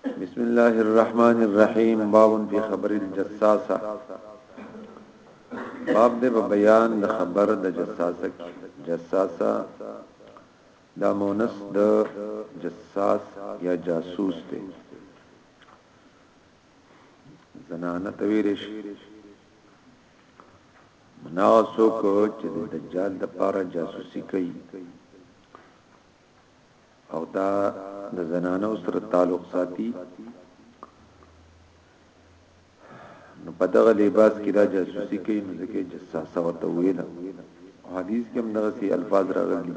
بسم الله الرحمن الرحیم باب فی خبر الجساسه باب دې په بیان د خبر د جساسه کې جساسه دا مونث د جساس یا جاسوس دی زنانه تویرش مناسو کو چې د دجال د پاره جاسوسي کوي او دا د زنانو سره تعلق ساتي نو په دغه لباس کې دا جاسوسي کوي نو ځکه جساسه وته ویل حدیث کې هم دغه سي الفاظ راغلي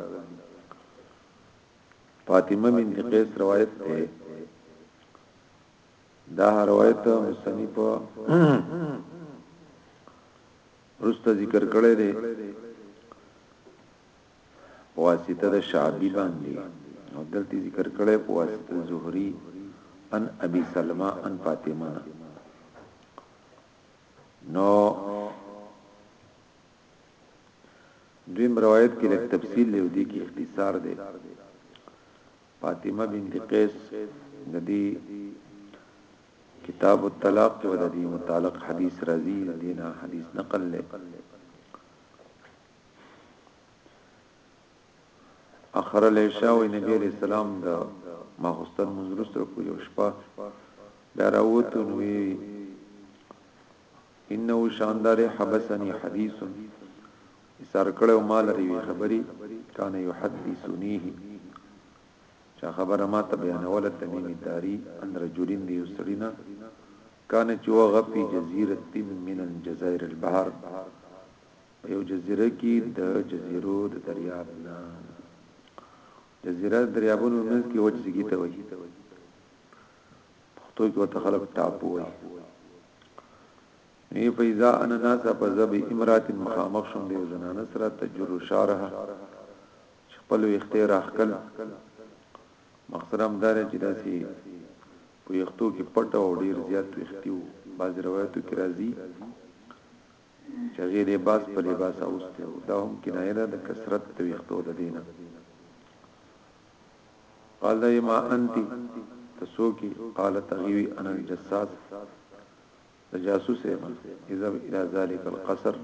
فاطمه بنت قیس روایت ده دا روایت مستنی په رسته ذکر کړی دی په واسطه د شعبی باندې او دلته ذکر کړی په واسطه زهری ان ابي سلمہ ان فاطمه نو دویم روایت کې لږ تفصیل دی او دی کې اختصار دی فاطمه بنت قیس د دې کتاب الطلاق کې د دې متعلق حدیث راځي دینه حدیث نقل لې اخر العشاء وی نبی علیہ السلام د ماخستن منځرست رکو یو شپه بیا راوتو نوی انه شاندار حبسنی حدیث اسار کړو مال ریوی خبری کان یحدثنیه چا خبره ما ته بیانول تمیم داری ان رجلین دی سړینا کان چو غفی جزیره من الجزائر البحر په یو جزیره کې د جزیرو د دریاب نه جزیره دریابونو منځ کې وجه سګی ته وایي پښتو کې وته خلک ټاپو وایي نی فیضا انا ناسا په زب امرات مخامخ شوم دی زنانه سره تجر شارها خپل وخته راخکل مخسرم دار چې داسي په یختو کې پټ او ډیر زیات وختیو باز روایتو کې راځي چې هغې لباس په لباس اغوستی و، دا هم کنایه ده د کثرت د ویښتو د دې نه. قال دا وی ما انت ته څوک یې؟ قالت هغې وی انا الجساس د جاسوس یم اذهب الى ذلک القصر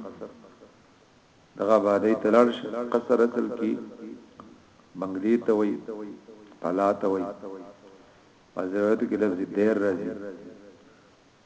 دغه آبادی ته لاړ شه قصر اصل کې بنگلې ته وای پلا ته وای په ضرورت کې لفظ دیر راځي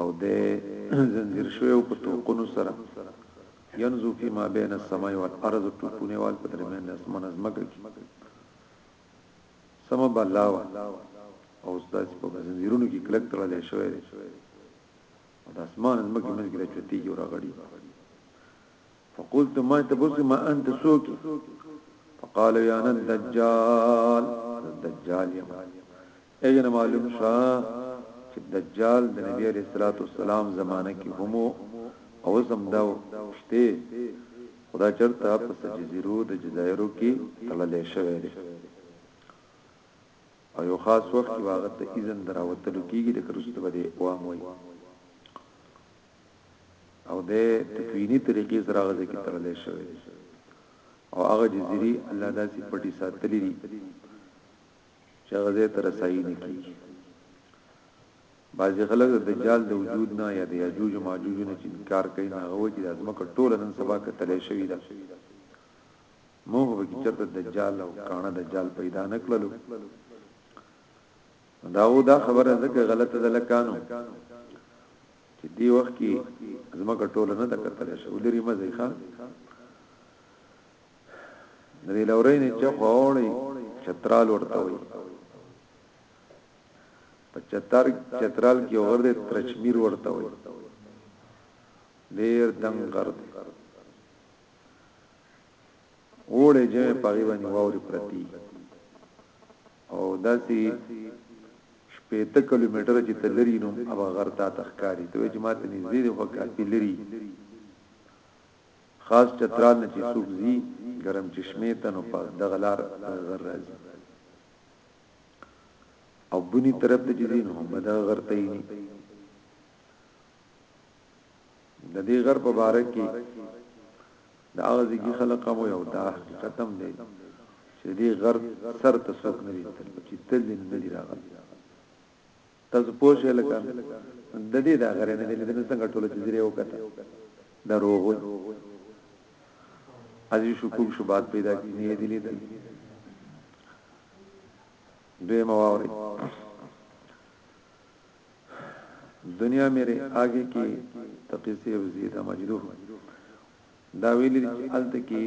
او دی ځنځیر شوی وو په توقونو سره ینزو فی ما بین السماء والارض ټوپونه وال په درمیان د اسمان از مکه کی سم بلا وا او داس په ځنځیرونو کې کلک تړل شوی دی او د اسمان زمکه منځ کې د چوتي کې ورغړي فقلت ما تبص ما انت سوق فقال يا انا الدجال الدجال يا دې نه معلوم شو چې دجال د نبي عليه الصلوة والسلام زمانه کې هم وو او اوس هم دا شته خو دا چرته په څه جزيرو د جزايرو کې تړلې شوی دی او یو خاص وخت کې واغت ته اذن دراوتلو کېږي لکه رسته به دې وام وي او د تکوینی طریقې سره غزه کې تړلې شوی او هغه جزيري الله داسې پټي ساتلې دي چې هغه ځای ته رسایي نه کیږي بعضی خلک د دجال د وجود نه یا د یاجوج او ماجوج نه چې انکار کوي نه هغه چې د ازمکه ټوله نن سبا کتلې شوې ده موږ به کې چرته دجال او کانه دجال پیدا نکړلو دا و دا خبره زکه غلطه ده لکانو چې دی وخت کې زمګه ټوله نه تکتل شو لري مزه ښه درې لورین چخه اوړي چترال ورته وي په چتر چترال کې اور دې ترچمیر ورته وي ډیر دنګ غر دی اوړې جې پغی باندې واوري پرتی او داسي شپېته کیلومتر چې تلری نو ابا غر تا تخکاری ته جماعت نږدې دی خو کافي لري خاص چترال نه چې څوک ځي ګرم چشمه ته نو په دغه لار غر راځي او بني طرف ته چې نو هم دغه غر ته یې د دې غر په باره کې د هغه ځګي خلق مو یو دا ختم دی چې دې غر سر ته څوک نه دي چې تل نه دي راغلي تاسو پوه شئ لکه د دې دا غره نه دي د څنګه ټولو جزیره یو کته دروغ وي ازي شکوک شوبات پیدا کی نه دي لیدل دوی مواوري دنیا میرے آگے کی تقیسی وزیدہ مجدوح دا ویلی چې الته کې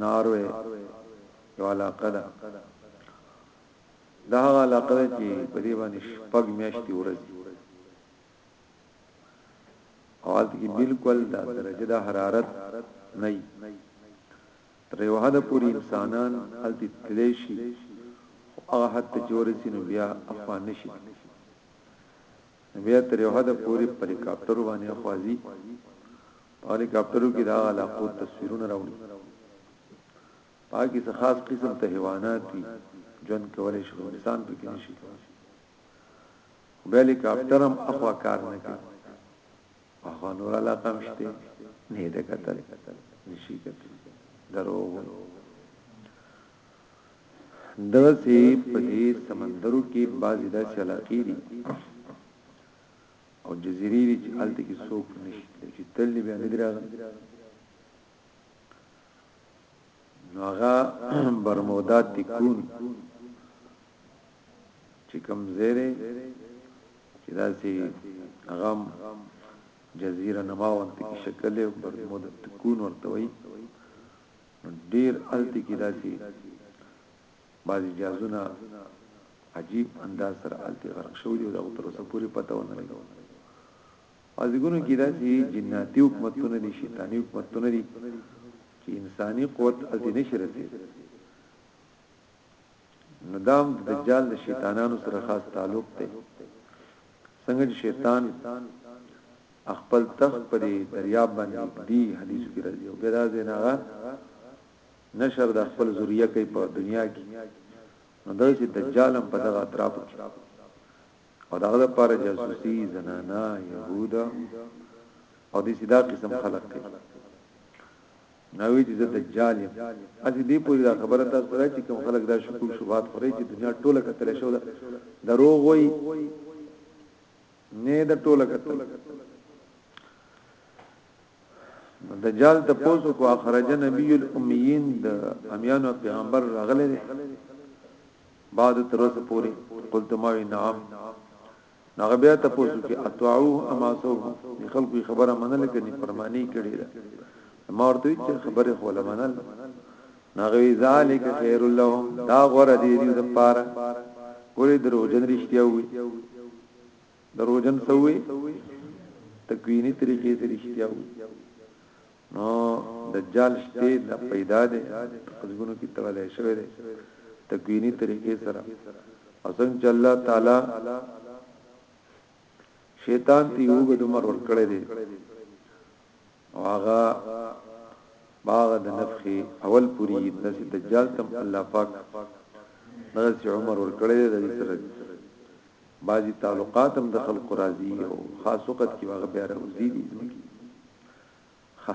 ناروې یو علاقه ده دا هغه علاقه ده چې په دې باندې شپږ میاشتې ورځي او هلته کې بالکل دا درجه د حرارت نه تر یو حد پورې انسانان هلته تللی شي هغه حد ته چې ورسي نو بیا افغان نشي بیا تر یو حد پورې په هلیکاپټر باندې خوازي په هلیکاپټرو کې دا علاقو تصویرونه راوړي پاکي څه خاص قسم ته حیوانات دي جون کولای شي انسان پکې نشي کولای هلیکاپټرم اخوا کار نه کوي اخوا نور علاقه مشته نه ده کتل نشي کتل درو دغسی په دې سمندرو کې بعضی داسې علاقې دي او جزیرې دي چې هلته کې څوک نشته چې تل بیا نه دراغلي نو هغه برمودا تکون چې کوم زیره چې داسې هغه جزیره نما وانت کی شکل او برمودا تکون ورته وي ډیر الت کی داسې بعضی جازونه عجیب انداز سره الته غرق شو دی او تر اوسه پوری پته ونه لګو په زیږونو کې داسې جناتي حکومتونه دي، شیطاني حکومتونه دي چې انساني قوت هلته نه شي رسېدلی. نو دا هم د دجال د شیطانانو سره خاص تعلق دی. څنګه چې شیطان خپل تخت پر دریاب باندې ږدي، حدیثو کې راځي، او بیا د هغه نه هغه نشر د خپل ذریه کوي په دنیا کې، نو دغسې دجال هم په دغه اطرافو کې او دغه د پاره جاسوسي زنانا يهود او د سیدا قسم خلق کوي نوې چې دجال یم اسی دې پوری دا خبره تاسو سره چې کوم خلک دا شکوک شوبات خوري چې دنیا ټوله کتل شو دا دروغ وای نه دا ټوله کتل دجال ته پوسو کو اخرج نبی الامیین د امیانو پیغمبر راغله دی بعد تر اوسه پوری قلت ما وی نعم هغه بیا ته پوسو کی اتعوه اما سو خلق خبره منل کني فرمانی کړي دا ما ورته چې خبره خو لمنل نغوی ذالک خیر لهم دا غره دی دی د پاره ګوري درو جن رښتیا وي دروجن څه وي تکوینی طریقې ته رښتیا وي نو دجال شته د پیدا ده قزګونو کې تړلې شوی ده تکوینی طریقې سره او څنګه چې الله تعالی شیطان ته یو ګډ عمر ورکړی دی او هغه باغ د نفخ اول پوری د دجال تم الله پاک دغه سي عمر ور کړی د دې سره بعضی تعلقات هم د خلق راضي او خاص وخت کې هغه بیا راوځي دي ځمکي خه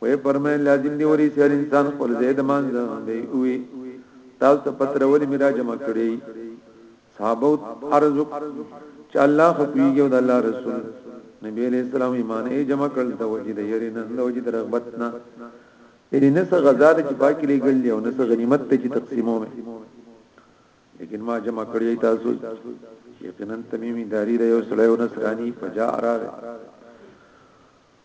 وې فرمایل لازم دی وري سر انسان خپل زید مانځ دی وی تاسو ته پتر ولې میرا جمع کړی صحابه عرض چې الله خو پیږي او د الله رسول نبی علیہ السلام ایمان یې جمع کړل د وجې د یری نه د وجې د رغبت نه یعنی نه څه غزا د چې پاکي لګل دی او نه څه غنیمت ته چې تقسیمو مې لیکن ما جمع کړی تاسو یقینا تمیمی داری د یو سړی او نصرانی فجاء راغی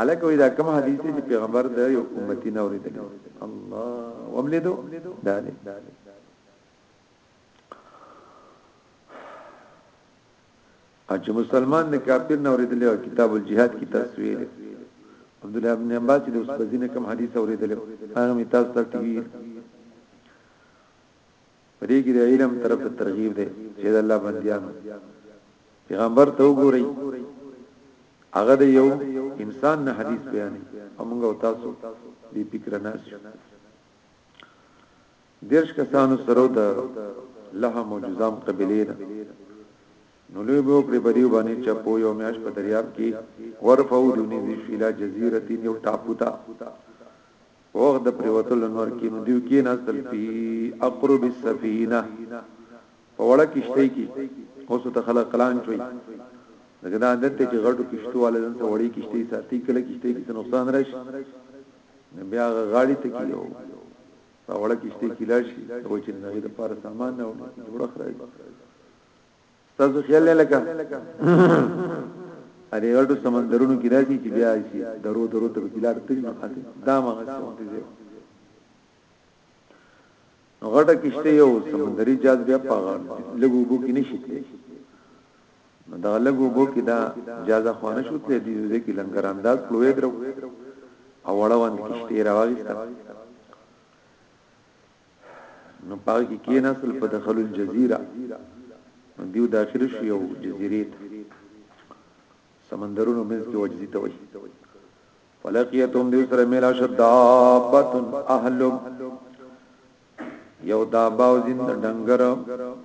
الک وی دا کوم حدیث دی چې پیغمبر د یو امتی نه اوریدل الله وملیدو دا دی چې مسلمان د کافر نه اوریدل او کتاب الجihad کی تصویر عبد الله ابن عباس د اوس بزینه کوم حدیث اوریدل هغه می تاسو ته ټی وی په دې کې د علم طرف ته ترغیب دی چې د الله بندیانو پیغمبر ته وګورئ هغه د یو انسان نه حدیث بیان او موږ او تاسو بي فکر نه شو دیرش کسانو سره د لهم او جزام قبیله ده نو لوی به پر بدیو باندې چپو یو میاش په دریاب کې ورفو دونی ذی شیلا جزیره یو ټاپو تا په وخت د پریوتلو نور کې نو دیو کې ناستل فی اقرب السفینه په وړه کشته کې اوس ته خلک کلان چوي دغه د عادت چې غړو کشتو والے ځان سره وړي کشته ساتي کله کشته کې نقصان راشي بیا غاړي ته کیو په وړه کشته کې لاشي او چې نه د پاره سامان نه وړه خرابي تاسو خیال نه لګا اره ورته سمندرونو کې راځي چې بیا شي درو درو ته بلار تل نه خاطر دا ما غوښته دي نو غټه کشته یو سمندري جاز بیا پاغه لګو بو کې نشي نو دا لګو بو کې دا جازه خوانه شو ته دي ځکه لنګر انداز کلوې درو او وړوند کشته راوغسته نو پاګه کې کی نسل په دخل الجزيره نو دیو داخل شو یو جزيره ته سمندرونو منځ کې وجزي ته وي فلقيتهم دې سره ملا شدابت اهل یو دابا او زین ډنګر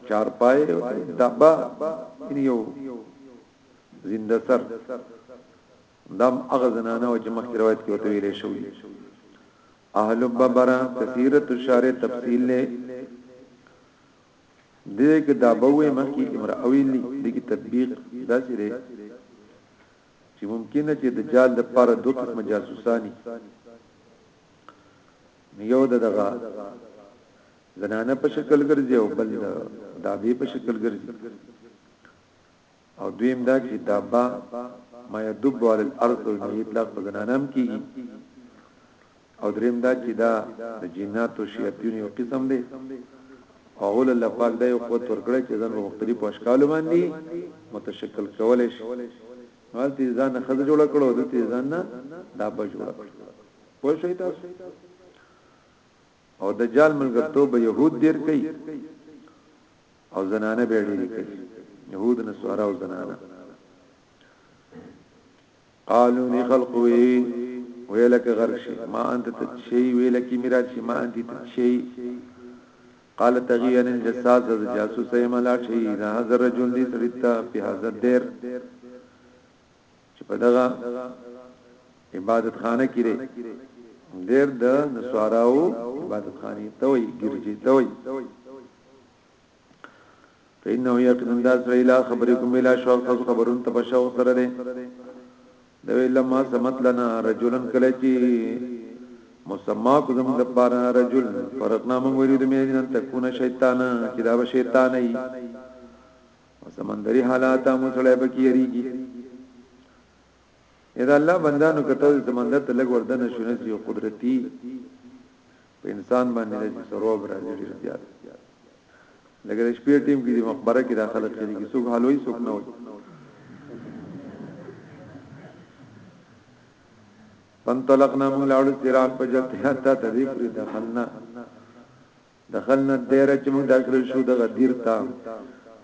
چار پای دابا یو زنده سر دم اغزنانه او جمع روایت کې وته ویلې شوې اهل ببره تسیرت الشعر تفصیل له دې کې دا بوې مخکې امراویل دي کې تطبیق داسې دی چې ممکنه چې د جال د پر دوه قسم جاسوسانی یو دغه زنانه په شکل ګرځي او بل د دابې په شکل ګرځي او دویم دا چې دابه ما يدب علی الارض د نبی اطلاق په زنانم کیږي او دریم دا چې دا د جناتو شیاطین یو قسم دی او اول الله پاک دا یو قوت ورکړی چې ځان په مختلفو اشکالو باندې متشکل کولای شي مالته ځان خزه جوړ کړو د ته ځان نه دا به جوړ کړو پوه شئ تاسو او دجال ملګرتوب به يهود ډیر کوي او زنانه به ډیر کوي يهود نصارا او زنانه قالو ني خلق وي ویلک غرق شي ما انت تشي ویلک میرا شي ما انت تشي قال تغيان الجساس از جاسوس ایملا شي اذا حضر رجل دي سړتا په حاضر دیر چې په دغه عبادت خانه کې لري ډېر د نسواراو عبادت خانه ته وي ګرځي ته وي فإنه يقين دا سره الى خبركم الى شوق تاسو خبرون ته بشو سره ده د لما سمت لنا رجلن کله چې مسما کو زموږ د بار رجل فرقنا موږ ورید مې ان تكون شیطان چې دا به شیطان ای او سمندري حالات هم سړی پکې یریږي اذا الله بندانو کته سمندر ته لګ وردن شونه سي قدرتي په انسان باندې د سروب راځي ډیر زیات لکه د شپې ټیم کې د مقبره کې داخله کړي کې څوک حلوي څوک نه وي فانطلقنا من لاول سراغ په جلته حتا تذکر دخلنا دخلنا الديره چې موږ داخل شو دغه دیر ته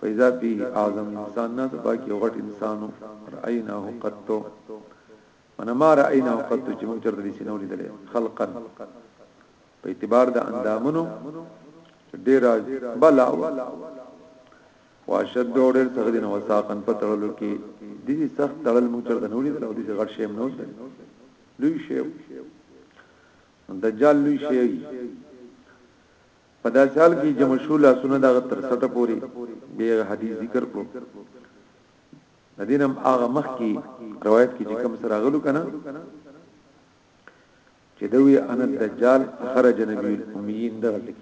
فاذا فيه اعظم انسان نه باقي یو غټ انسانو رايناه قط من ما رايناه قط چې موږ چرته دي سينو لیدل خلقا په اعتبار د اندامونو ډیر بلا واشد ډور څخه دین وساقن په تړلو کې د دې سخت تړل موږ چرته نو لیدل او د غټ شیم نو لوی شی دجال لوی شی وی په داسې حال کې جمع شو لاسونه دغه تر سټه پوري به حدیث ذکر کړو ندینم هغه مخ کې روایت کې چې کوم سره غلو کنه چې دوی ان الدجال خرج نبی الامیین دغه کې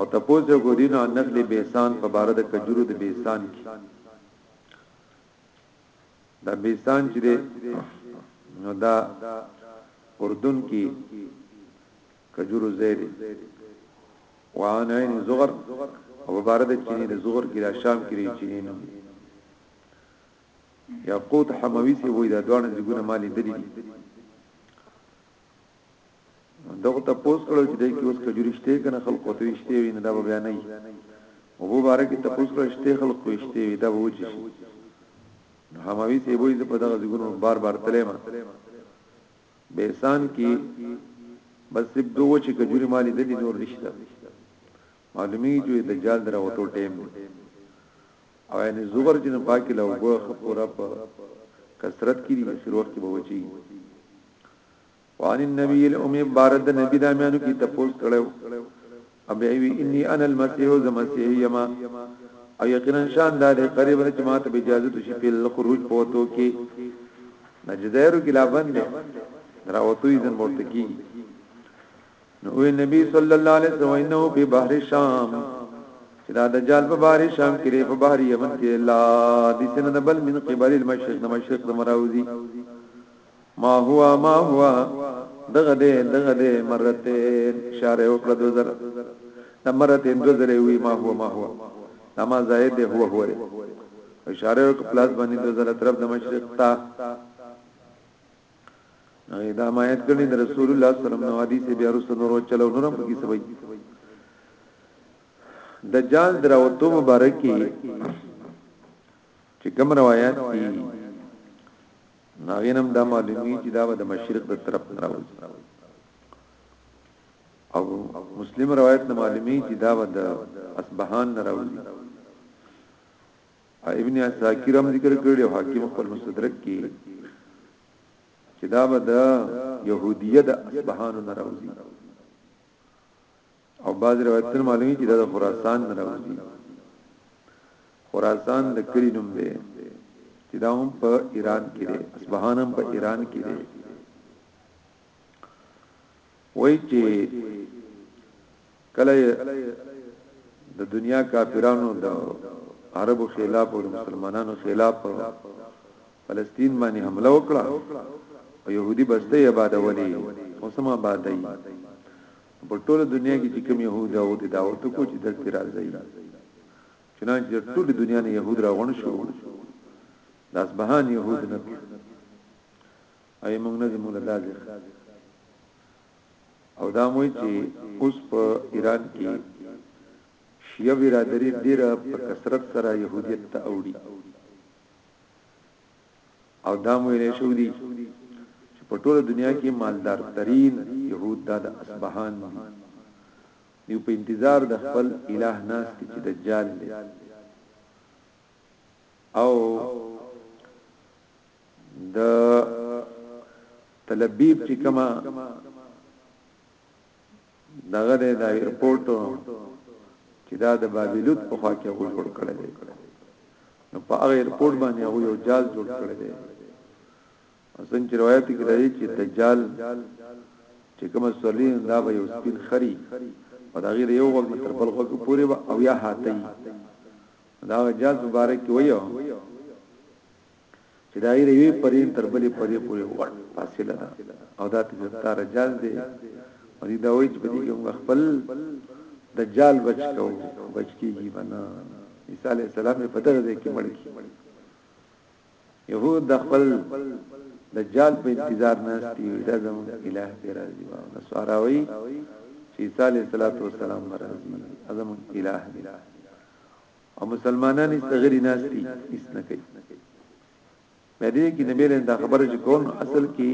او تپوز یو ګورینو نقل بیسان په بار د کجورو د بیسان کې دا بیسان چې دی نو دا اردن کې کجورو زیری وان عین زغر او مبارد چینی د زغر کې دا شام کې چینی نو یاقوت حموی سی وای دا دوه ځګونه مالی دلی دي دغه ته پوس کړو چې دای کې اوس کجوري شته کنه خلق ته وشته وي نه دا به بیان نه وي او بو باره کې ته پوس کړو شته خلق وشته وي دا به وچی شي نو حماوی سی بوې په دغه ځګونو بار بار تلېما به انسان کې بس سب دوه چې کجوري مالي د دې نور نشته معلومی جو دجال درا وټو ټیم او یعنی زغر جن پاکی له وګه خپورا په کثرت کې دي شروع کې به وچی وعن النبي الامي بارد نبی دا میانو کی تپوس کړو ابي وی اني انا المسيح زمسيح يما او یقینا شان دا دی قریب چې ماته به اجازه شي په خروج پوتو کې نجدایرو کې لا بند دی راوتو یې ځن ورته کی نو نبی صلی الله علیه وسلم انه په بحر شام چې دا دجال په بحر شام کې په بحر یمن کې لا د سند بل من قبل المشرق د مشرق د مراوزی ما هو ما هو دغه دې دغه دې مرته اشاره وکړه د زر د مرته د زر وی ما هو ما هو دا ما زائد دی هو هو دی اشاره وکړه پلاس باندې د زر طرف د مشرق تا دا ما یاد کړی د رسول الله صلی الله علیه وسلم نو حدیث بیا رسول نور چلو نورم پکې سوي د جان دراوتو مبارکي چې کوم روایت دي نو غینم دا معلومی چې دا به د مشرق د طرف نه راوځي او مسلم روایت نه معلومی چې دا به د اصبهان نه راوځي ابن عساکر هم ذکر کړی او حاکم خپل مستدرک کې چې دا به د يهودیه د اصبهان نه راوځي او بعض روایتونه معلومی چې دا د خراسان نه راوځي خراسان د کلی نوم دی چې دا هم په ایران کې دی اصفهان هم په ایران کې دی وای چې کله د دنیا کافرانو د عربو خلاف او مسلمانانو خلاف فلسطین باندې حمله وکړه او يهودي بسته یې آبادولې اوسما آبادای په ټوله دنیا کې چې کوم يهود او د دعوت کو چې دلته راځي چنانچه د ټوله دنیا نه يهود راغون شو د اصبهان يهود نه اي موږ نه موږ دازخ او دا موي چې اوس په ایران کې شیعه برادری ډیره په کثرت سره يهودیت ته اوړي او دا مو یې شو دي چې په ټوله دنیا کې مالدار ترين يهود دا د اصبهان دي دی په انتظار د خپل الٰه ناس دي چې دجال دی او د تلبیب چې کما دغه دی دا ایرپورټ چې دا د بابلوت په خوا کې هغه جوړ کړی دی نو په هغه ایرپورټ باندې هغه یو جال جوړ کړی دی څنګه چې روایت کې راځي چې دجال چې کوم سورلی دا به یو سپین خري او دا غیر یو وخت تر بل وخت پورې او یا هاتي دا جال مبارک ویو چې د هغې د یوې پرې تر بلې پرې پورې غوړ فاصله ده او دا تجربه رجال دی او دی دا وایي چې په دې کې موږ خپل دجال بچ کو بچ کیږي بنا عیسی علی السلام په دغه ځای کې مړ کی يهود د خپل دجال په انتظار ناشتي دا زموږ الٰه دی راځي او نسواراوي چې عیسی علی السلام راځي اعظم الٰه دی او مسلمانان هیڅ غری ناس دي هیڅ نه کوي مې دې کې نبی له دا خبره چې کون اصل کې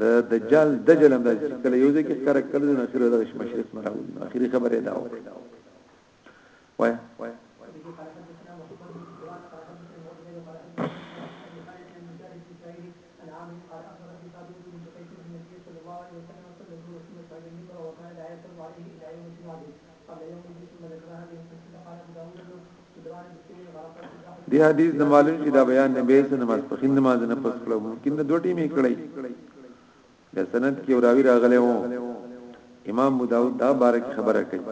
د دجال دجل هم داسې کله یو ځکه کار کړل نو اخر د مشرق نه راوړل اخري خبره دا و وای دی حدیث نه معلوم چې دا بیان نه بیس نه ماسپخین نماز نه پس کړو ممکن نه دوټی می کړی د سند کې راوی راغلی وو امام ابو داود دا بارک خبره کوي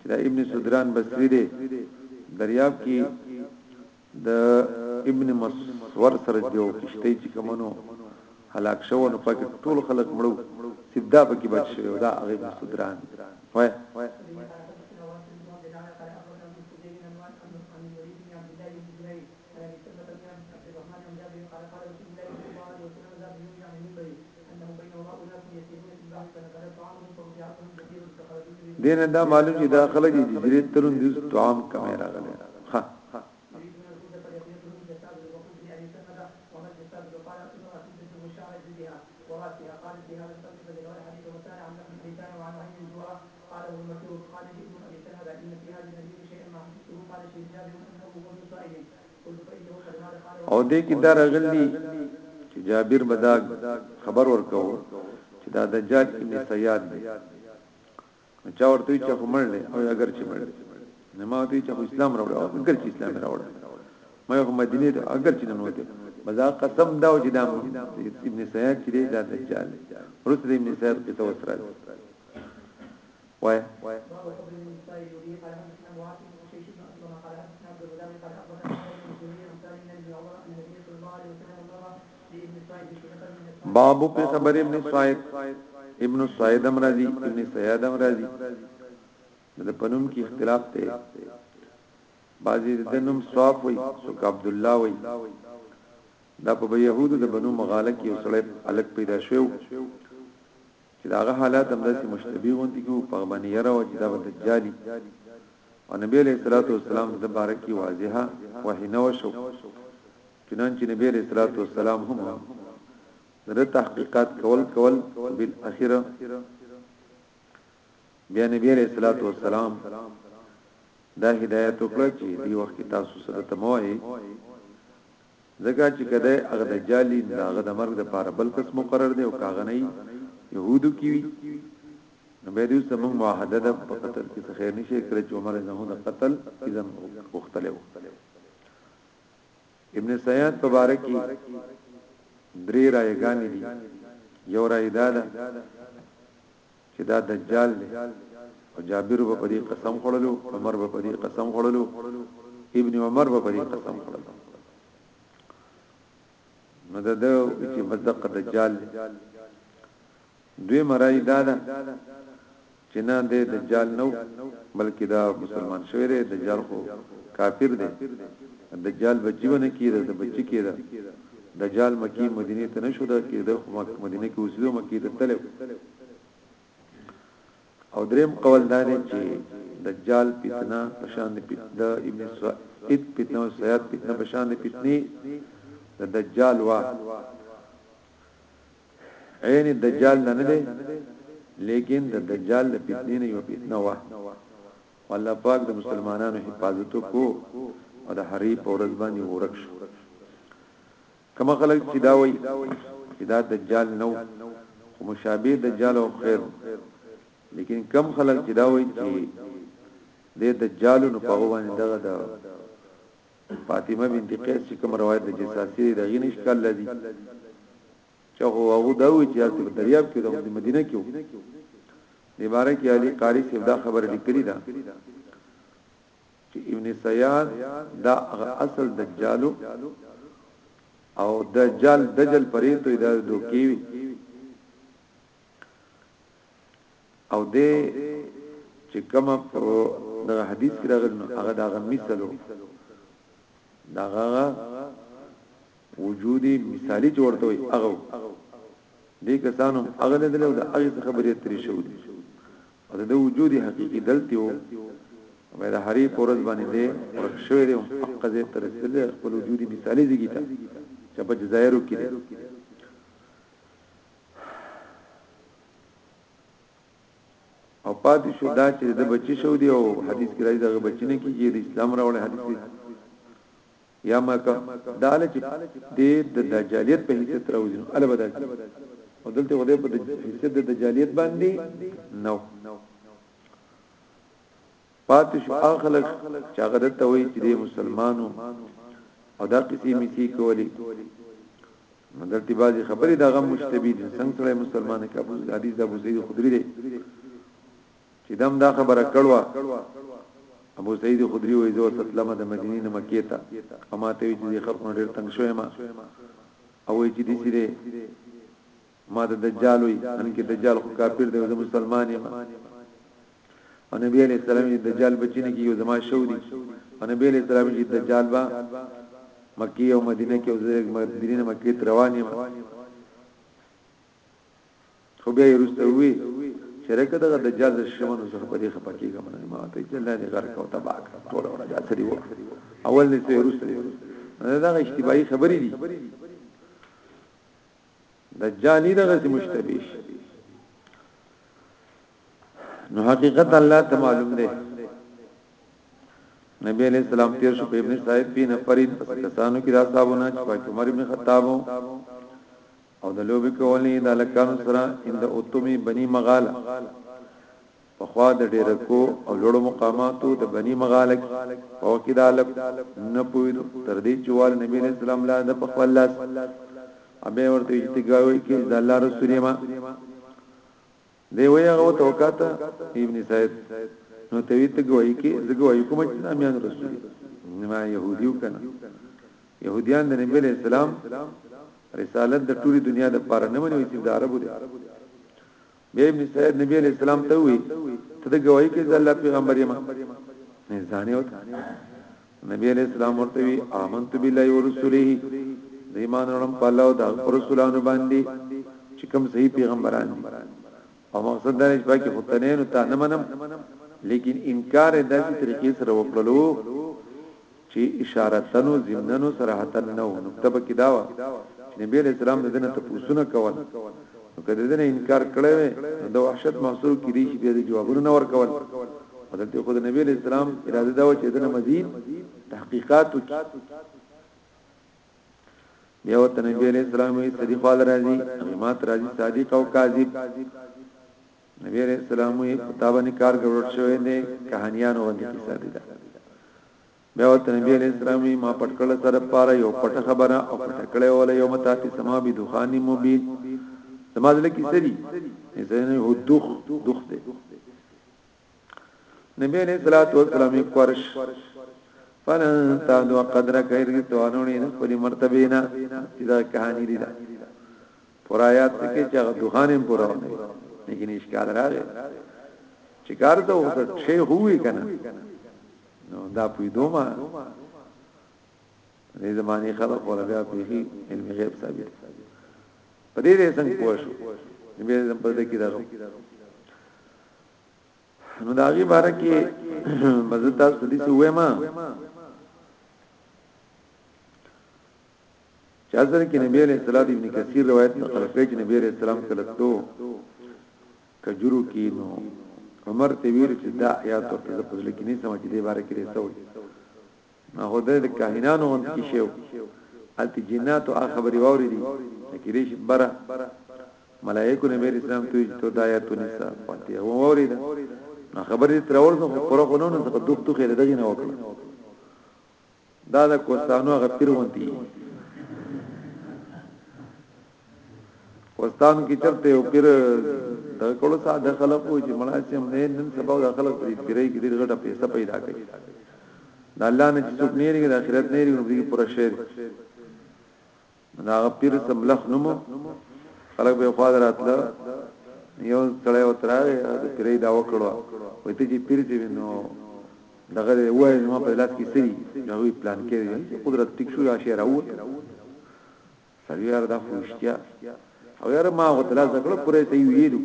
چې دا ابن سدران بصری دی دریاب کې د ابن مسور سره چې یو کشتۍ چې کومنو هلاک شو نو پکې ټول خلک مړو صرف دا پکې بچ شوی دا هغه ابن سدران وای دینه دا معلوم چې دا خلک چې جریت ترون دي طعام کمه راغله ها او دې کې دا راغلی چې جابر بدا خبر ورکاو چې دا دجال ابن سیاد دی چا ورته چې خو مړ دی او اگر چې مړ دی نه ما ته چې اسلام راوړ او اگر چې اسلام راوړ ما یو مدینه ته اگر چې نه وته مزا قسم دا چې دا ابن سیاد چې دا دجال رسل ابن سیاد قصه وسره بابو په خبر ابن صائب ابن صائد امرضی ابن سیاد امرضی د پنوم کې اختلاف ته بعضی د نوم صاف وي سوک عبد الله وي دا په يهودو د بنو مغاله کې وسړی الګ پیدا شو چې د هغه حالات هم داسې مشتبه غوندې کې وو، په هغه باندې یره وه چې دا به دجال وي او نبي علیه الصلوة والسلام د ده باره کې واضحه وحي نه وه شوې، چنانچه نبي علیه الصلوة والسلام هم د ده تحقیقات کول کول خو بالاخره بیا نبي علیه الصلوة والسلام دا هدایت وکړه چې دی وخت کې تاسو څه ته مه وایئ ځکه چې که دی هغه دجال وي نو د هغه د مرګ لپاره بل کس مقرر دی او که هغه نه وي یهودو کې وي نو بیا دوی سره موږ معاهده ده په قتل کې څه خیر نشي کړی چې عمر نه د قتل اذن وختلو ابن سیاد تبارکی درې رايګانې دي یو راي دا ده چې دا دجال دی او جابر به په دې قسم خړلو عمر به په دې قسم خړلو ابن عمر به په دې قسم خړلو نو دا د چې مصدق دجال دوی مرای دا ده چې نه د دجال نو بلکې دا مسلمان شوی دی دجال خو کافر دی دجال بچی ونه کیره د بچی کیره دجال مکی مدینه ته نشو دا کیده خو مدینه کې اوسېدو مکی ته تلو او دریم قول دا دی چې دجال فتنه په شان د فتنه ابن سعید فتنه او سیاد فتنه په شان د فتنه د دجال وا عین دجال نه نه دی لیکن د دجال د فتنې نه یو فتنه وا والله پاک د مسلمانانو حفاظت کو او د هری په ورځ باندې ورک شو کوم خلک چې دا وایي چې دا دجال نه خو مشابه دجال او خیر لیکن کم خلک چې دا وایي چې د دجال نو په باندې دغه د فاطمه بنت قیس چې کوم روایت د جساسی د غینش کال لذي چې هو هغه دا وی چې په دریاب کې د مدینه کې وو د بارک علی قاری صاحب دا خبر لیکلی دا چې ابن سیاد دا هغه اصل دجالو او دجال دجل پریتوی دا دوکې وي او دې چې کومه په دغه حدیث کې راغلی نو هغه دغه مثالو دغه وجودي مثالی جوړته وي هغه دې کسانو هغه دې له هغه خبرې ترې شو دي او د ده وجود حقیقي دلته و بیا د هرې پورز باندې دی ورک شوی دی هم حق ځای ته رسېدلی دی خپل وجود مثالي ځګي ته چې په جزایرو کې دی او پاتې شو دا چې د بچی شو دی او حدیث کې راځي دغه بچی نه کیږي د اسلام راوړل حدیث دی یا مکه دا لچ د د دجالیت په حیثیت راوځي نو البته دا کی او دلته خدای په حیثیت د دجالیت باندې نو پاتش اخلق چې هغه د توي چې د مسلمانو او دا قصې میسی کولی نو دلته بعضی خبرې دا غم مشتبه دي څنګه سره مسلمان کې ابو حدیث ابو سعید خدری دی چې دم دا خبره کړوا ابو سعید خدری وې زو ستلم د مدینې نه مکې ته اما ته وی چې خلکو ډېر تنگ شوې ما او وی چې دې چې ما د دجال وی ان کې دجال خو کافر دی زه مسلمان یم او نبی علیہ السلام چې دجال بچینه کې یو زما شو دي او نبی علیہ السلام چې دجال با مکی او مدینه کې او زه مدینه مکې روان یم خو بیا یې روسته وی چې رکه دغه دجال د شمنو څخه په دې خپه کېږم نه ما ته چې الله دې غرق او تباک ټول ورځ اثرې و اول دې سه روسته دغه اشتباهي خبرې دي دجال دې دغه مشتبه شي نو حقیقت الله ته معلوم دی نبی علیہ السلام تیر شو په ابن صاحب پین فرید پس کسانو کې دا صاحبونه چې په عمر ابن خطاب او د لوبي کول یې د هلکانو سره ان د اتومي بني مغاله پخوا د ډیرکو او لوړو مقاماتو د بني مغاله کې او کې د هلک نه پویدو تر دې چې وال نبی علیہ السلام لا د پخپل لاس ابه ورته اجتګاوي کې د الله رسول ما دی وی هغه ته وکاته ابن سعید نو ته وی ته گواہی کې زه گواہی کوم چې امیان رسول ما يهوديو کنه يهوديان د نبی اسلام رسالت د ټولي دنیا د پاره نه مني چې د عربو دي بیا ابن سعید نبی علیہ السلام ته وی ته د گواہی کې د الله پیغمبر یم نه ځانې وته نبی علیه السلام ورته وی، آمنت بالله و رسوله، زه ایمان راوړم په الله او د هغه په رسولانو باندې چې کوم صحیح پیغمبران دي او مقصد دا دی چې پاکي ختنینو ته نه منم لیکن انکار یې داسې طریقې سره وکړلو چې اشارتنو ضمننو صراحتن نه و نکته پکې دا وه چې نبی علیه السلام د دنه تپوسونه کول نو که د دې انکار کړی وي نو د وحشت محصول کې دي چې بیا د جوابونو نه ورکول حضرت خود نبی علیہ السلام اراده دا و چې دنه مزید تحقیقات وکړي بیا ورته نبی علیہ السلام وی صدیق وال راضی امامات راضی صادق او کاذب نبی علیہ السلام وی پتابه نکار ګورډ شوی دی کہانیانو باندې کیسه دي دا بیا ورته نبی علیہ السلام وی ما پټ کړل سره پاره یو پټ خبره او پټ کړی ول یو متا فی سما بی دخان مبین سما دل کی سری زنه هو دخ دخ دی نبی علیہ الصلوۃ والسلام قرش فلن تعدوا قدرک ارغ توانونی خپل مرتبه نه اذا کهانی دی پرایات کې چې دخانم پورا لیکن اشکال راغی چې کار ته وخت شی هوی کنه نو دا پویدو ما دې زماني خلک ولا بیا پیخي علم غیب ثابت په دې دې څنګه پوه شو نبی زم په دې کې دا نو دا غي بار کې مزه تاسو دې څه وایم چې اصل کې نبی علیہ السلام ابن کثیر روایت نقل کوي چې نبی علیہ السلام کله تو کجرو کې نو عمر ته ویل چې دا آیات او ته په لکه نه سمجھ دې باره کې رسول نو هدا د کاهنانو هم کې شو الت جنات او خبر ووري دي کې ریش بره ملائکه نبی علیہ السلام ته چې تو دا آیات نسا پاتې ووري دا خبرې ترول نو پر غونونو څخه دوه دوه دغه نه وکړه دا د کوستانو هغه پیر ونتی کوستان کې چرته یو پیر د کولو سره د خلکو چې مړه چې هم نه نن سبا د خلکو په پیرې کې ډېر غټه پیسې پیدا کړي د الله نه چې څوک نه لري د آخرت نه لري نو دې پر شهر نو هغه پیر سملخ نومو خلک به خوا دراتله یو سړی او تراغه د پیرې دا وکړو وې ته چې پیر دې نو دغه وای ما په لاس کې سری نو وی پلان کې قدرت ټیک شو یا شعر او سړی یار دا خوشتیا او یار ما غو تلاش کړو پرې ته ویلو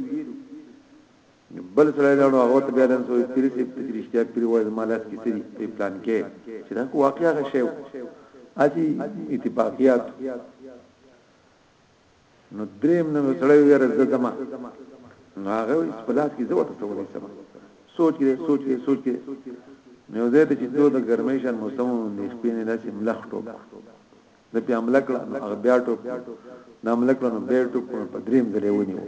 بل سړی لاړو هغه ته بیا لنس وې پیری سي په تریشتیا پیری وای زما لاس کې سری په پلان کې چې دا واقعي هغه شی اسی اتفاقیات نو دریم نو سړی ویره زدما نو هغه په لاس کې زوته سوې سم سوچ کې سوچ کې سوچ کې نو زه ته چې دوه د ګرمیشن موسم نه شپې نه لاسې ملخ ټوک د په عمل کړه هغه بیا ټوک د عمل کړه نو بیا ټوک په دریم ځلې ونیو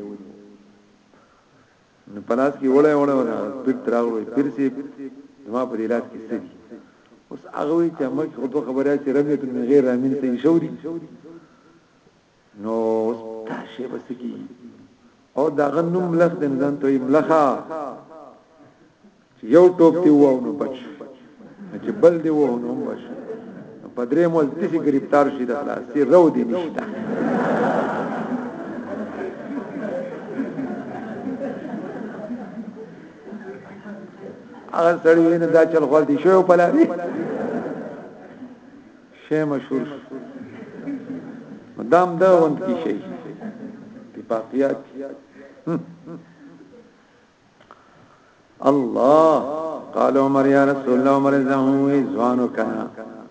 نو پلاس کې وړه وړه ولا پیر تراغلو پیر سي ما په لاس کې سړي اوس هغه وی چې موږ خو دوه خبره چې رمیت من غیر امین ته شوري نو تاشه بس کی او دا غنم ملخ د ځان ته ملخه یو ټوپ دی وو نو بچ چې بل دی وو نو بچ په درې مول تیسی گرفتار شي د خلاصي رو دی نشته هغه سړی نه دا چل غول دی شو په لاري شی مشهور مدام دا وند کی شي په باقیات الله قال عمر یا رسول الله عمر زمو ځوانو کنا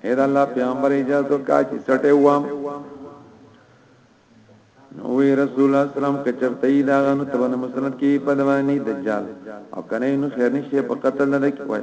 اې دا الله پیغمبر اجازه کا چې سټه وام نو وی رسول الله سلام کچرته ای دا غنو تبن مسند کې پدوانی دجال او کنه نو خیر نشته په قتل نه کې وای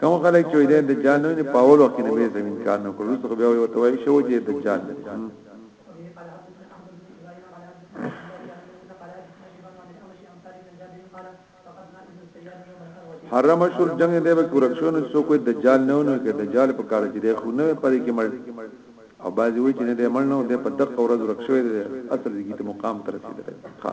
کوم خلک چې د دجال نه په اول وخت کې نبی زمين کار نه کړو څه بیا وي توای شو چې دجال حرم شول جنگ دی به کورکشون سو کوئی دجال نه ونه کې دجال په کار چې دی خو نه پدې کې مړ او باځي وي چې نه دی مړ نه دی په دقه ورځ ورکشوي اصل دې ته مقام ترسي دی ها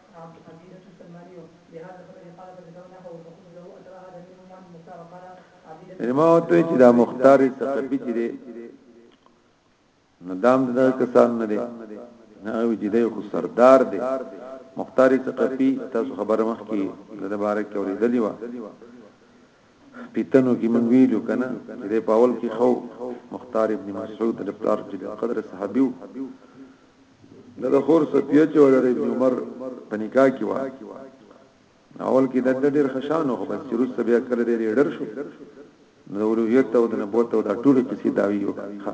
نعم عقيدة السلماني بهذا الخبر قال فذكر نحوه فقلت له اترى هذا منه يعني المختار قال عقيدة یعنی ما ورته چې دا مختار ثقفي چې دی نو دام د کسان نه دی نه وی چې دی خو سردار دی مختاری ثقفی تاسو خبره مخ کی د مبارک اوریدلی و پتنو کې مونږ ویلو کنه چې د پاول کې خو مختار ابن مسعود د پلار چې د قدر صحابي وو د خور سپیه چې ولر ابن عمر په نکاح کې و اول کې د ډېر خشانو خو بس روس بیا کړ دې ډېر شو نو ولویت او د نبوت او د ټولو کې سي داوی وکړه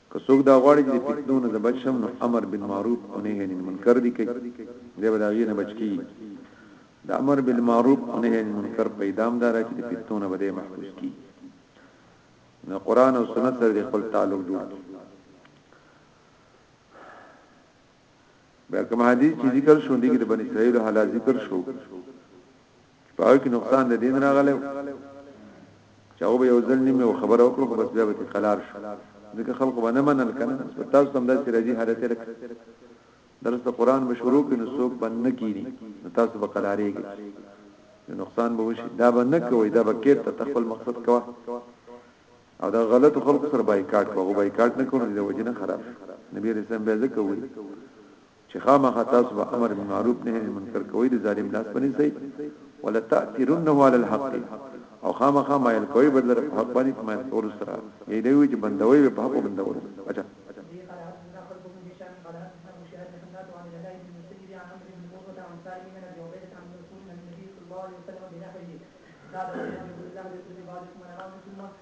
که څوک دا غواړي چې د فتنو نه د بچ شم نو امر بالمعروف او نهی عن المنکر دي کوي دی به د هغې نه بچ کیږي د امر بالمعروف او نهی عن المنکر په ادام دار چې د فتنو نه بده محفوظ کیږي نو قران او سنت سره د خپل تعلق جوړ کړي بیا کوم حدیث چې ذکر شو دغه د بنی اسرائیل حالات ذکر شو چې په هغه کې نقصان د دین راغلی چې هغه به یو ځل نیمه خبره وکړو خو بس بیا به قلار شو ځکه خلکو باندې منل کنه په تاسو هم داسې راځي حالت لک درس د قران به شروع کینو څوک باندې نه کینی تاسو به قلارېږي نقصان به وشي دا به نه کوي دا به کېر ته خپل مقصد کوا او دا غلط خلکو سره بایکاټ کوو بایکاټ نه کوو د وجنه خراب نبی رسول الله ځکه وی چې خامخا تاسو به امر بالمعروف نهي عن المنکر کوئ د ظالم لاس باندې سي ولا تاثرنه على الحق او خامخا ما يل کوي بدل په حق باندې په ما يل کول سره یی دی چې بندوي په حق بندول اچھا قال النبي صلى الله عليه وسلم بنحوه قال النبي صلى الله عليه وسلم بعضكم على بعض ثم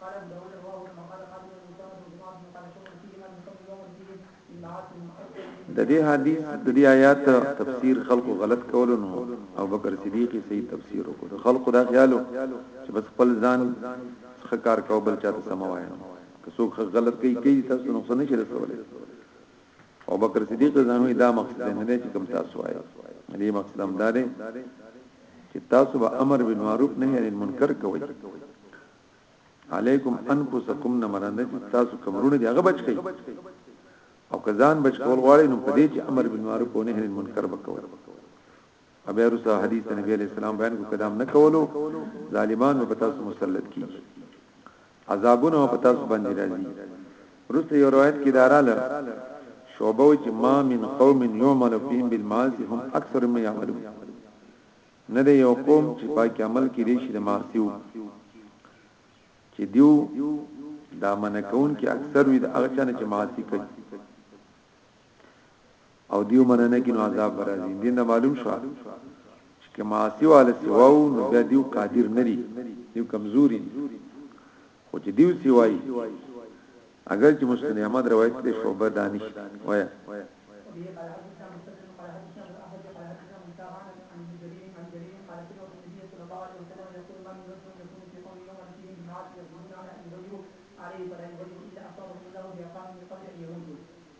قال ابو داود رواه كما قال خالد بن اسامه وجماعه من قال شعبه فيه ما يفضل الله فيه من العاص من اكثر د دې حدیث د دې آیات تفسیر خلکو غلط کول نو او بکر صدیقی صحیح تفسیر وکړ خلکو دا خیالو چې بس خپل ځان څخه کار کاو بل چاته سموایم که څوک غلط کوي کوي تاسو نقصان نشي رسولای او بکر صدیق ځانوي دا مقصد نه دی چې کوم تاسو وایي دې مقصد هم دا دی چې تاسو به امر بالمعروف نه یې منکر کوئ علیکم انفسکم نه مراد چې تاسو کومرونه دی هغه بچ کړئ او کزان بچ کول غواړي نو په دې چې امر بالمعروف او نهي عن المنکر وکړئ او بیا رسو حدیث نبی علیہ السلام بیان کو کدام نه کولو ظالمان په تاسو مسلط کی عذابونه په تاسو باندې راځي رسو یو روایت کې داراله شوبو چې ما من قوم يعمل فيهم بالمعاصي هم اکثر ما يعملون نه دی یو قوم چې پاک عمل کې ریشي د معاصیو چې دیو دا منکون کې اکثر وي د هغه چانه چې معاصي کوي او دی ومنه نه کی نو عذاب به راځی دی نه معلوم شو چه که معاصی واله سوا وو نو بیا دیو قادر نه دی دیو کمزوری دی خو چه دیو سوایی اگر چه مسلم احمد روایت دی شعبه دانش ویا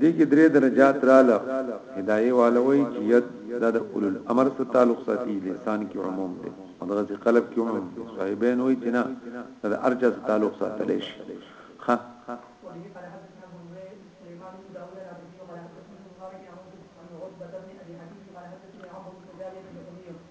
دې کې درې درجات رااله هدايه والا وایي چې ید دا د اولو الامر سره تعلق ساتي لسان کې عموم دی او دغه ځي قلب کې عموم دی صاحبین وایي چې نه دا ارجا سره تعلق ساتلی شي ها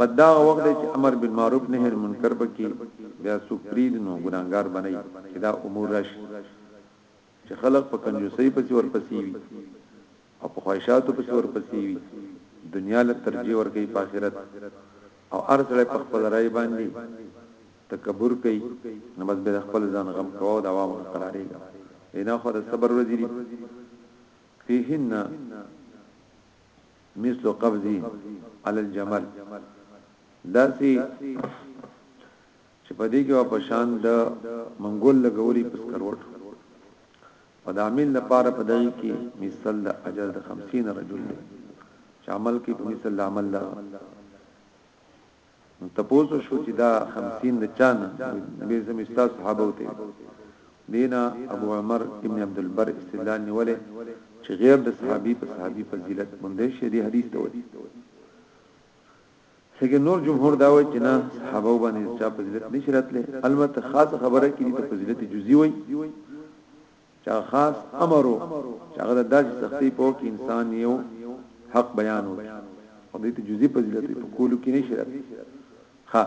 بد دا هغه وخت دی چې امر بالمعروف نهی عن المنکر به کې بیا څوک پریږدي نو ګناهګار به نه وي چې دا امور راشي چې خلک په کنجوسۍ پسې ورپسې وي او په خواهشاتو پسې ورپسې وي دنیا له ترجیح ورکوي په آخرت او هر سړی په خپل رای باندې تکبر کوي نو بس به خپل ځان غم کوو دا عوام قرارېږي نه خو د صبر ورځې دي فيهن مثل قبضي على الجمل داسي چې په دې کې په شان د منګول لګولي پس کروټ او د عامل لپاره په دای کې مثل د اجر د 50 رجل چې عمل کې په مثل عمل دا نو تپوس وشو چې دا خمسین د چا نه به زمي ستاسو صحابه وته دینا ابو عمر ابن عبد البر استدلال نیولې چې غیر د صحابي په صحابي فضیلت باندې شه دی حدیث ته وایي څنګه نور جمهور دا وایي چې نه صحابه باندې چا فضیلت نشرت لې البته خاصه خبره کې د فضیلت جزئی وایي چا خاص امر وو چې هغه د داسې سختۍ په وخت کې انسان یو حق بیان وکړي او دې ته جزئی فضیلت په کولو کې نشي راځي ها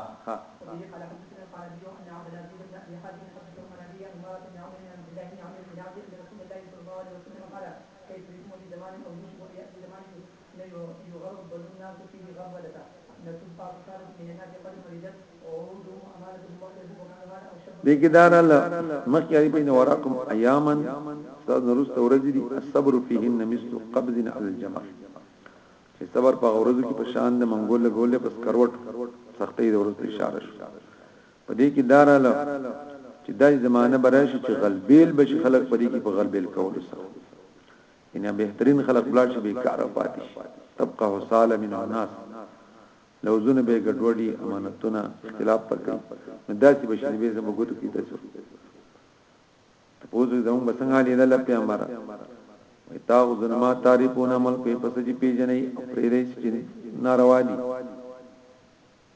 نه يو يو غر او بدون ناس و پيري غر وله تا نه تون پاک سارت مينه ناس قد مريدت او عودو امالت بوقت از بوکان غار او شب دي کدار ال مخ ياري بين وراكم اياما استاد نرست ورزي دي الصبر فيهن مثل قبض على الجمر چې صبر په غورزو کې په شان د منګول لګول په سکروټ سختي د ورستو اشاره شو په دې کې دار ال چې دای زمانه براشي چې غلبیل بشي خلک پرې کې په غلبیل کول سره ان بهترین خلق بلاړ شي بیکاره پاتې شي تبقى حصاله من الناس لوزونه به ګډوډي امانتونه اختلاف پکې نو داسې به شنبه زمو ګوتو کې تاسو ته پوزو زمو بسنګ علي الله پیغمبر وي تاغ ظلما تعریفون عمل کوي پس چې پیژنې او پرې دې چې ناروا دي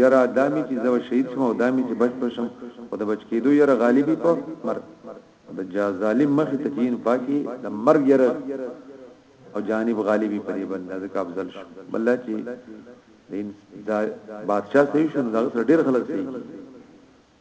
یره دا مې چې زه شهید شم او دا مې چې بشپړ شم خو د بچ کېدو یره غالبي په مرګ د جا ظالم مخې ته چین پاکي د مرګ یره او جانب غالبي په دې بنده ځکه افضل شو بل چې د بادشاہ صحیح شو نو دا ډېر خلک صحیح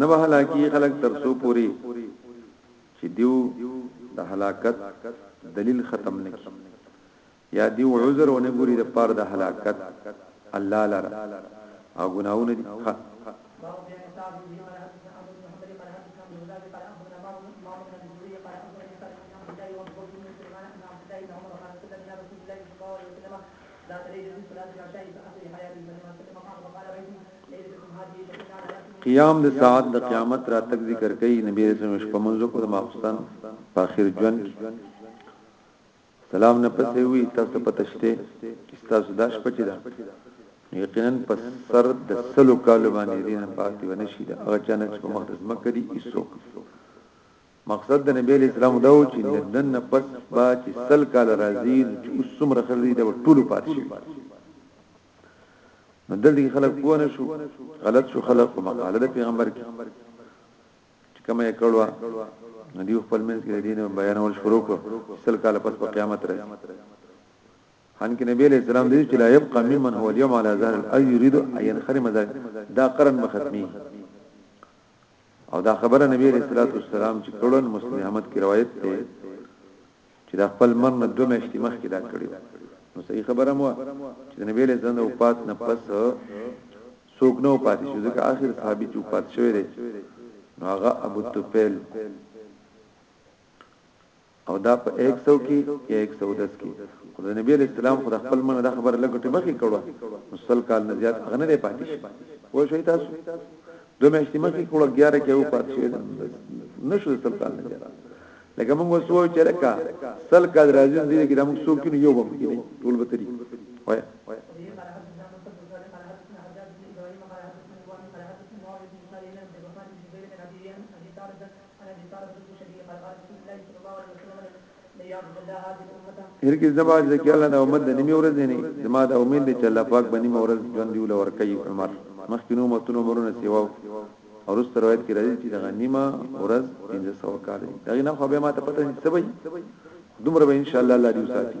نه به هلاکیږي خلک تر څو پورې چې دیو د هلاکت دلیل ختم نه کړي یا دیو عذر ونه ګوري د پاره د هلاکت الله لره او ګناونه دي قیام د ساعت د قیامت را تک ذکر کوي نبی رسول الله شپه منځو کو د ماخستان په اخر ژوند کې سلام نه پسې وي تاسو پتشته چې تاسو داش پچی دا یقینا په سر د سلو کالو باندې دینه پاتې ونشي دا هغه چانه چې په مقدس مکه دي ایسو مقصد د نبی اسلام دا و چې دن نه پس با چې سل کال راځي چې اوس څومره خرځي دا ټول پاتې شي نو دلته کې خلک پوه نه شو غلط شو خلک په مقاله د پیغمبر کې چې کومه یې کړوا نو دی خپل منځ کې دین بیانول شروع کړ سل کال پس په قیامت راځي ان کې نبی علیہ السلام دې چې لا يبقى ممن هو اليوم على ظهر الارض يريد ان ينخرم ذلك دا قرن مختمي او دا خبره نبی علیہ الصلوۃ والسلام چې کړون مسلم احمد کی روایت ته چې دا خپل مر نه دوه میاشتې مخکې دا کړی و نو صحیح خبره مو چې د نبی علیه السلام د وفات نه پس څوک نه پاتې شو ځکه آخر صحابي چې وفات شوی دی نو هغه ابو طفیل او دا په 100 کې یا 110 کې خو د نبی علیہ السلام خو د خپل منه د خبر لګټي مخې کړو مسل کال نه زیات غنه دی پاتې شي وای شوي تاسو دوه میاشتې مخې کړو 11 کې او پاتې شوی نشو سل کال نه زیات لکه موږ اوس وایو چې لکه سل کال راځي دې کې د موږ څوک نه یو بم کې ټول به تری وای هرګي زما ذکر الله د امت د نیمه ورځ نه زما د امید چې الله پاک باندې مورز ژوند دی ولور کوي عمر مخکینو متونو مرونه سیوا وروسته روایت کې راځي چې د غنیمه ورځ 1500 کال دي دا غنیمه خو به ما ته پته نه څه وي دومره به ان شاء الله الله دې وساتي